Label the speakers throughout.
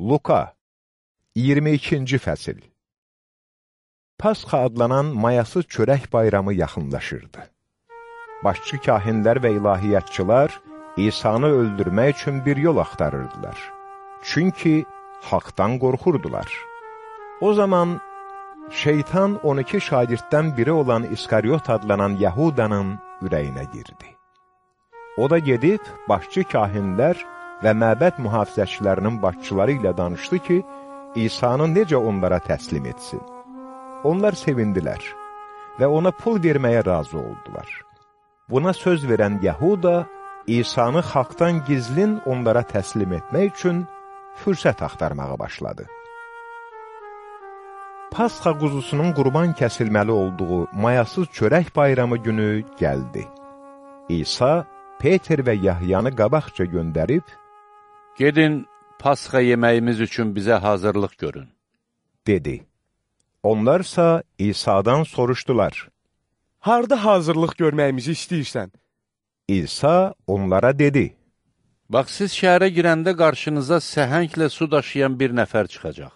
Speaker 1: Luka 22-ci fəsil Pasxa adlanan mayasız çörək bayramı yaxınlaşırdı. Başçı kahinlər və ilahiyyatçılar İsanı öldürmək üçün bir yol axtarırdılar. Çünki haqdan qorxurdular. O zaman şeytan 12 şagirddən biri olan İskaryot adlanan Yahudanın ürəyinə girdi. O da gedib, başçı kahinlər və məbəd mühafizəçilərinin başçıları ilə danışdı ki, İsanı necə onlara təslim etsin. Onlar sevindilər və ona pul verməyə razı oldular. Buna söz verən Yahuda, İsanı xalqdan gizlin onlara təslim etmək üçün fürsət axtarmağa başladı. Pasxa quzusunun qurban kəsilməli olduğu mayasız çörək bayramı günü gəldi. İsa Peter və Yahyanı qabaqca göndərib,
Speaker 2: Gedin, Pasxa yeməyimiz üçün bizə hazırlıq görün.
Speaker 1: dedi. Onlarsa İsa'dan soruşdular.
Speaker 3: Harda hazırlıq görməyimizi istəyirsən?
Speaker 1: İsa onlara dedi.
Speaker 2: Bax, siz şəhərə girəndə qarşınıza səhənglə su daşıyan bir nəfər çıxacaq.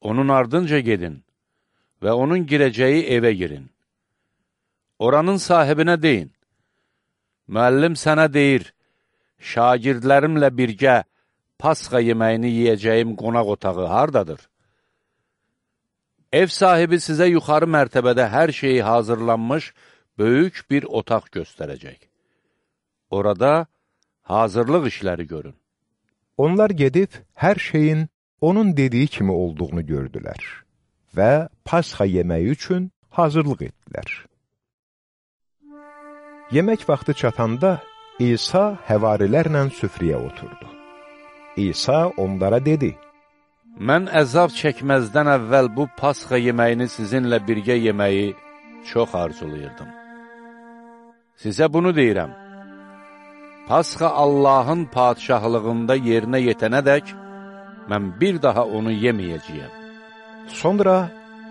Speaker 2: Onun ardınca gedin və onun girəcəyi evə girin. Oranın sahibinə deyin. Müəllim sənə deyir, şagirdlərimlə birgə pasxa yeməyini yiyəcəyim qonaq otağı hardadır? Ev sahibi sizə yuxarı mərtəbədə hər şeyi hazırlanmış böyük bir otaq göstərəcək. Orada hazırlıq işləri görün.
Speaker 1: Onlar gedib hər şeyin onun dediyi kimi olduğunu gördülər və pasxa yeməyi üçün hazırlıq etdilər. Yemək vaxtı çatanda İsa həvarilərlə süfriyə oturdu. İsa onlara dedi,
Speaker 2: Mən əzab çəkməzdən əvvəl bu pasxa yeməyini sizinlə birgə yeməyi çox arzulayırdım. Sizə bunu deyirəm. Pasxa Allahın padişahlığında yerinə yetənədək, mən bir daha onu yeməyəcəyəm.
Speaker 1: Sonra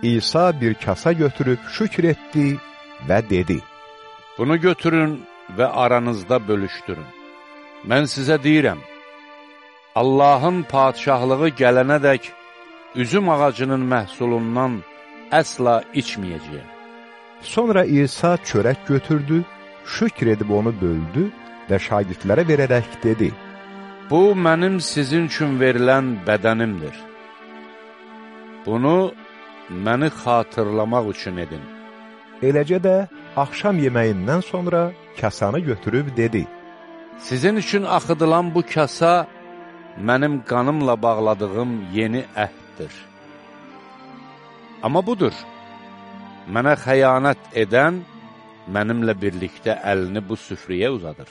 Speaker 1: İsa bir kasa götürüb şükür etdi və dedi,
Speaker 2: Bunu götürün və aranızda bölüşdürün. Mən sizə deyirəm, Allahın padişahlığı gələnədək üzüm ağacının məhsulundan əsla içməyəcəyəm.
Speaker 1: Sonra İsa çörək götürdü, şükür edib onu böldü və şagirdlərə verərək dedi,
Speaker 2: Bu, mənim sizin üçün verilən bədənimdir. Bunu məni xatırlamaq üçün edin.
Speaker 1: Eləcə də axşam yeməyindən sonra kasanı götürüb dedi,
Speaker 2: Sizin üçün axıdılan bu kasa mənim qanımla bağladığım yeni əhddir. Amma budur, mənə xəyanət edən mənimlə birlikdə əlini bu süfriyə uzadır.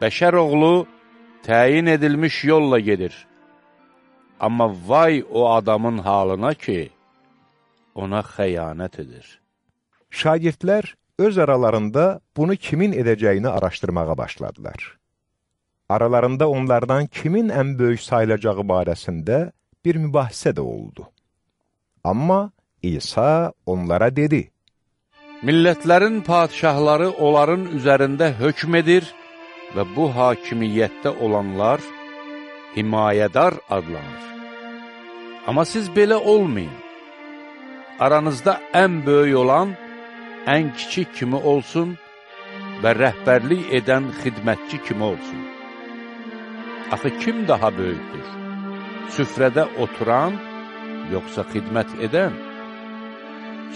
Speaker 2: Bəşər oğlu təyin edilmiş yolla gedir. Amma vay o adamın halına ki, ona xəyanət edir.
Speaker 1: Şagirdlər öz aralarında bunu kimin edəcəyini araşdırmağa başladılar. Aralarında onlardan kimin ən böyük sayılacağı barəsində bir mübahisə də oldu. Amma İsa onlara dedi,
Speaker 2: Millətlərin padişahları onların üzərində hökm edir və bu hakimiyyətdə olanlar himayədar adlanır. Amma siz belə olmayın. Aranızda ən böyük olan ən kiçik kimi olsun və rəhbərlik edən xidmətçi kimi olsun. Axı kim daha böyükdür? Süfrədə oturan, yoxsa xidmət edən?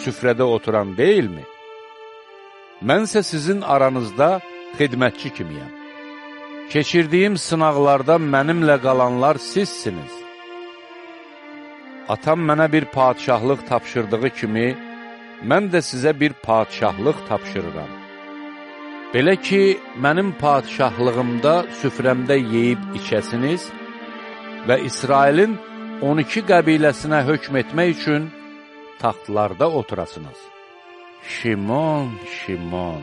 Speaker 2: Süfrədə oturan deyilmi? Mənsə sizin aranızda xidmətçi kimiyəm. Keçirdiyim sınaqlarda mənimlə qalanlar sizsiniz. Atam mənə bir padişahlıq tapşırdığı kimi, mən də sizə bir padişahlıq tapşırıram. Belə ki, mənim padişahlığımda süfrəmdə yeyib içəsiniz və İsrailin 12 qəbiləsinə hökm etmək üçün taxtlarda oturasınız. Şimon, Şimon,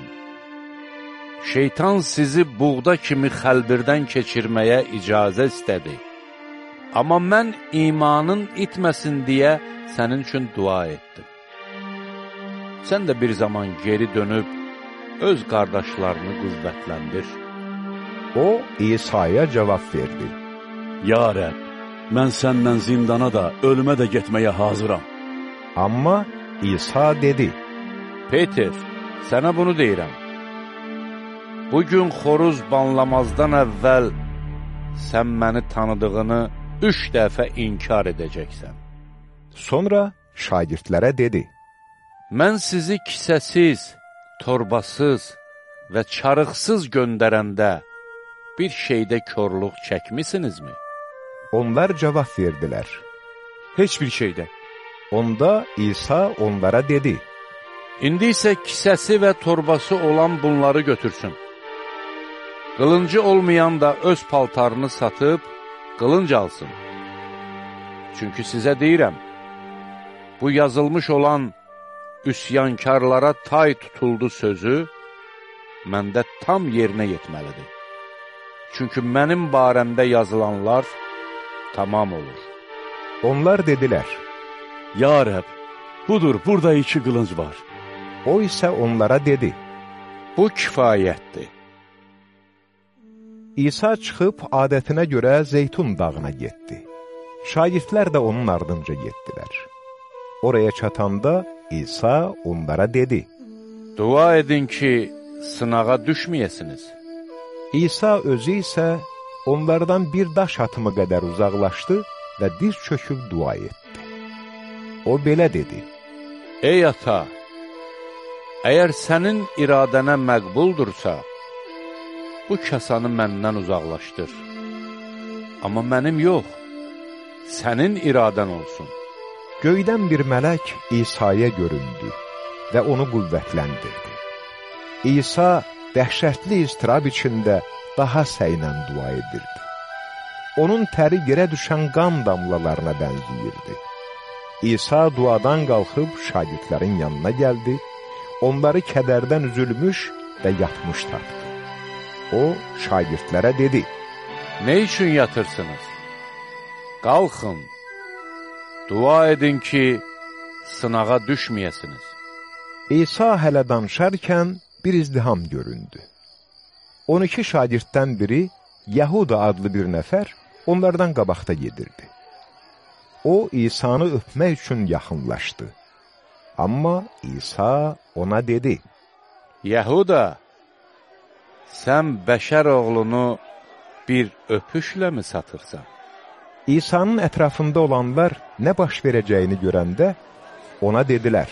Speaker 2: şeytan sizi buğda kimi xəlbirdən keçirməyə icazə istədi. Amma mən imanın itməsin deyə sənin üçün dua etdim. Sən də bir zaman geri dönüb, öz qardaşlarını qüvvətləndir.
Speaker 1: O, İsa'ya cavab verdi.
Speaker 4: Ya Rəbb, mən səndən zindana da, ölümə də getməyə hazıram.
Speaker 1: Amma İsa dedi,
Speaker 2: Peter, sənə bunu deyirəm. Bugün xoruz banlamazdan əvvəl sən məni tanıdığını üç dəfə inkar edəcəksən.
Speaker 1: sonra şagirdlərə dedi,
Speaker 2: Mən sizi kisəsiz, torbasız və çarıqsız göndərəndə bir şeydə körluq çəkmisinizmi?
Speaker 1: onlar cavab verdilər.
Speaker 3: Heç bir şeydə.
Speaker 1: Onda İsa onlara dedi,
Speaker 2: İndi isə kisəsi və torbası olan bunları götürsün. Qılıncı olmayan da öz paltarını satıb, qılınc alsın. Çünki sizə deyirəm, bu yazılmış olan üsyankarlara tay tutuldu sözü məndə tam yerinə yetməlidir. Çünki mənim barəmdə yazılanlar tamam olur.
Speaker 1: onlar dedilər.
Speaker 4: Ya Rəbb, budur, burada iki qılınc var.
Speaker 1: O isə onlara dedi,
Speaker 2: Bu kifayətdir.
Speaker 1: İsa çıxıb adətinə görə Zeytun dağına getdi. Şagirdlər də onun ardınca getdilər. Oraya çatanda İsa onlara dedi,
Speaker 2: Dua edin ki, sınağa düşməyəsiniz.
Speaker 1: İsa özü isə onlardan bir daş atımı qədər uzaqlaşdı və diz çöküb dua etdi. O belə dedi,
Speaker 2: Ey ata, əgər sənin iradənə məqbuldursa, bu kəsanı məndən uzaqlaşdır. Amma mənim yox, sənin iradən olsun.
Speaker 1: Göydən bir mələk İsa'ya göründü və onu qüvvətləndirdi. İsa dəhşətli istirab içində daha səylə dua edirdi. Onun təri yerə düşən qan damlalarına bənziyirdi. İsa duadan qalxıb şagirdlərin yanına gəldi, onları kədərdən üzülmüş və yatmış tapdı. O, şagirdlərə dedi,
Speaker 2: Nə üçün yatırsınız? Qalxın, dua edin ki, sınağa düşməyəsiniz.
Speaker 1: İsa hələ danışarkən bir izdiham göründü. 12 şagirddən biri, Yahuda adlı bir nəfər, onlardan qabaqda gedirdi. O, İsanı öpmək üçün yaxınlaşdı. Amma İsa ona dedi,
Speaker 2: Yəhuda, sən bəşər oğlunu bir öpüşlə mi satırsan?
Speaker 1: İsa'nın ətrafında olanlar nə baş verəcəyini görəndə ona dedilər.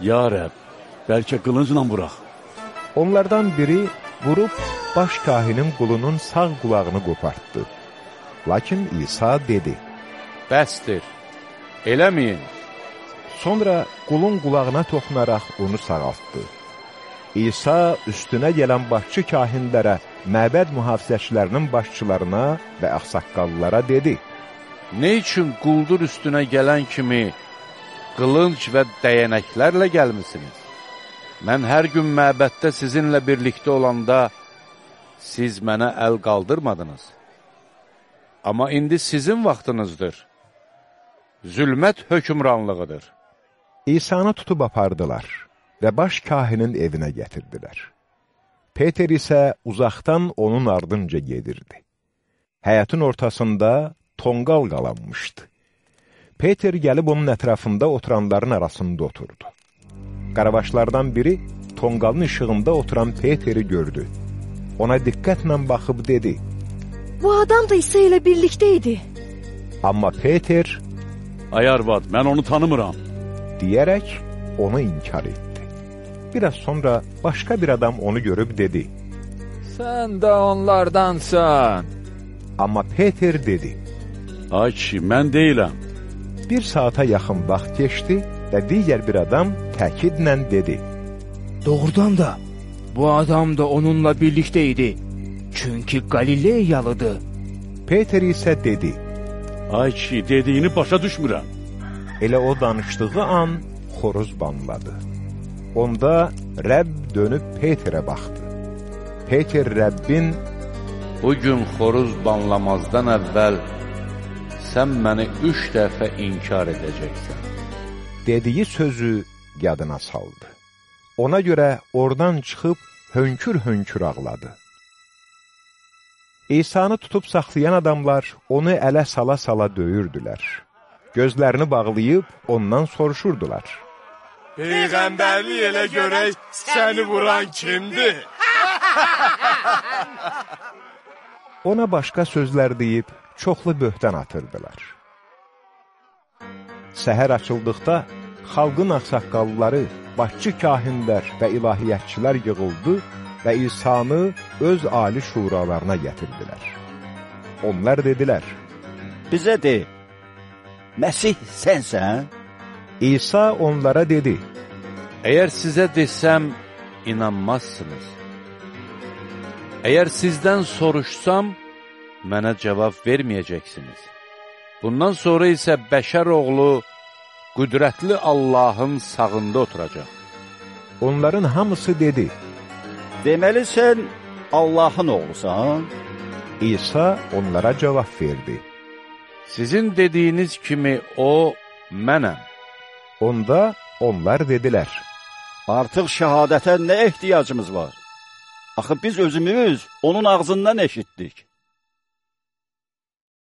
Speaker 4: Ya Rəbb, bəlkə qılıncla vuraq.
Speaker 1: Onlardan biri vurub baş kahinin qulunun sağ qulağını qopartdı. Lakin İsa dedi,
Speaker 2: Bəsdir, eləməyin.
Speaker 1: Sonra qulun qulağına toxunaraq onu sağaltdı. İsa üstünə gələn başçı kahinlərə, məbəd mühafizəçilərinin başçılarına və axsaqqallara dedi,
Speaker 2: Nə üçün quldur üstünə gələn kimi qılınc və dəyənəklərlə gəlmisiniz? Mən hər gün məbəddə sizinlə birlikdə olanda siz mənə əl qaldırmadınız. Amma indi sizin vaxtınızdır. Zülmət hökmranlığıdır.
Speaker 1: İsa'nı tutub apardılar və baş kahinin evinə gətirdilər. Peter isə uzaqdan onun ardınca gedirdi. Həyətin ortasında tonqal qalanmışdı. Peter gəlib onun ətrafında oturanların arasında oturdu. Qaravaşlardan biri tonqalın işığında oturan Peteri gördü. Ona diqqətlə baxıb dedi,
Speaker 5: Bu adam da İsa ilə birlikdə idi.
Speaker 1: amma Peter
Speaker 4: Ay arvad, mən onu tanımıram.
Speaker 1: deyərək onu inkar etdi. Biraz sonra başqa bir adam onu görüb dedi,
Speaker 6: Sən də onlardansan.
Speaker 1: amma Peter dedi,
Speaker 4: Ay kişi, mən deyiləm.
Speaker 1: Bir saata yaxın vaxt keçdi və digər bir adam təkidlə dedi,
Speaker 6: Doğrudan da bu adam da onunla birlikdə idi. Çünki Qalileyalıdır.
Speaker 1: Peter isə dedi,
Speaker 4: Ay kişi, dediyini başa düşmürəm.
Speaker 1: elə o danışdığı an xoruz banladı. Onda Rəbb dönüb Peterə baxdı. Peter Rəbbin
Speaker 2: Bugün xoruz banlamazdan əvvəl sən məni üç dəfə inkar edəcəksən.
Speaker 1: dediyi sözü yadına saldı. Ona görə oradan çıxıb hönkür-hönkür ağladı. İsanı tutub saxlayan adamlar onu ələ sala-sala döyürdülər. Gözlərini bağlayıb ondan soruşurdular.
Speaker 3: Peyğəmbərlik elə görək, səni vuran kimdir?
Speaker 1: Ona başqa sözlər deyib, çoxlu böhtan atırdılar. Səhər açıldıqda, xalqın axsaqqalları, başçı kahinlər və ilahiyyətçilər yığıldı və İsanı öz ali şuralarına gətirdilər. Onlar dedilər,
Speaker 7: Bizə de, Məsih sənsən?
Speaker 1: İsa onlara dedi,
Speaker 2: Əgər sizə desəm, inanmazsınız. Əgər sizdən soruşsam, mənə cavab verməyəcəksiniz. Bundan sonra isə bəşər oğlu qüdrətli Allahın sağında oturacaq.
Speaker 1: onların hamısı dedi,
Speaker 7: Deməli sən Allahın oğlusan?
Speaker 1: İsa onlara cavab verdi.
Speaker 2: Sizin dediyiniz kimi o, mənəm.
Speaker 1: Onda onlar dedilər,
Speaker 7: Artıq şəhadətə nə ehtiyacımız var? Axı biz özümüz onun ağzından eşitdik.